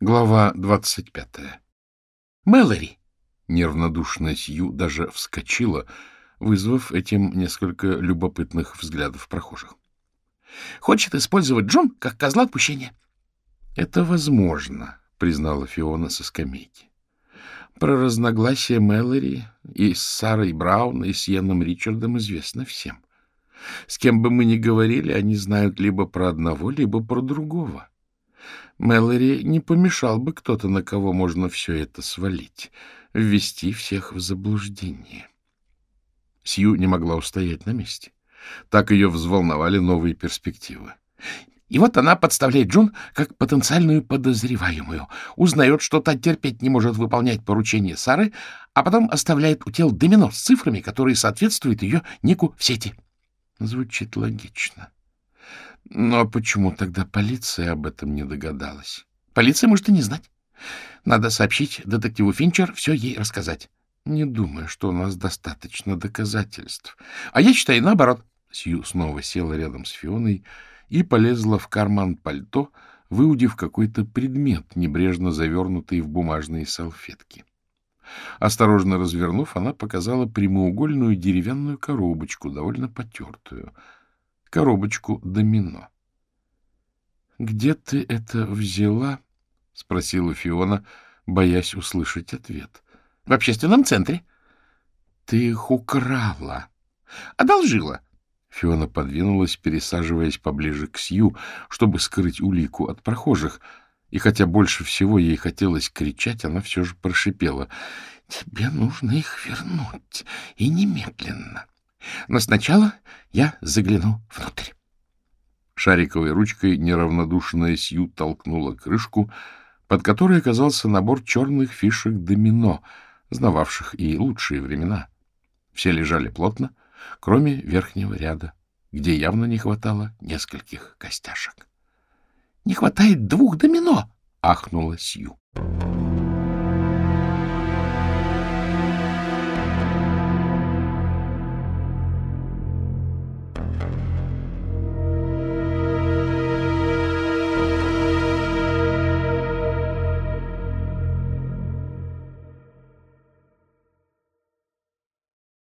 Глава двадцать пятая. Мэлори! Нервнодушная Сью даже вскочила, вызвав этим несколько любопытных взглядов прохожих. Хочет использовать Джон как козла отпущения. — Это возможно, — признала Фиона со скамейки. Про разногласия Мэлори и с Сарой Браун, и с Йеном Ричардом известно всем. С кем бы мы ни говорили, они знают либо про одного, либо про другого. — Мэлори не помешал бы кто-то, на кого можно все это свалить, ввести всех в заблуждение. Сью не могла устоять на месте. Так ее взволновали новые перспективы. И вот она подставляет Джун как потенциальную подозреваемую, узнает, что та терпеть не может выполнять поручения Сары, а потом оставляет у тел домино с цифрами, которые соответствуют ее нику в сети. Звучит логично. Но почему тогда полиция об этом не догадалась? Полиция может и не знать. Надо сообщить детективу Финчер, все ей рассказать. Не думаю, что у нас достаточно доказательств. А я считаю наоборот. Сью снова села рядом с Фионой и полезла в карман пальто, выудив какой-то предмет, небрежно завернутый в бумажные салфетки. Осторожно развернув, она показала прямоугольную деревянную коробочку, довольно потертую — коробочку домино. — Где ты это взяла? — спросила Фиона, боясь услышать ответ. — В общественном центре. — Ты их украла. — Одолжила. Фиона подвинулась, пересаживаясь поближе к Сью, чтобы скрыть улику от прохожих, и хотя больше всего ей хотелось кричать, она все же прошипела. — Тебе нужно их вернуть, и немедленно. — но сначала я загляну внутрь. Шариковой ручкой неравнодушная Сью толкнула крышку, под которой оказался набор черных фишек домино, знававших и лучшие времена. Все лежали плотно, кроме верхнего ряда, где явно не хватало нескольких костяшек. — Не хватает двух домино! — ахнула Сью. —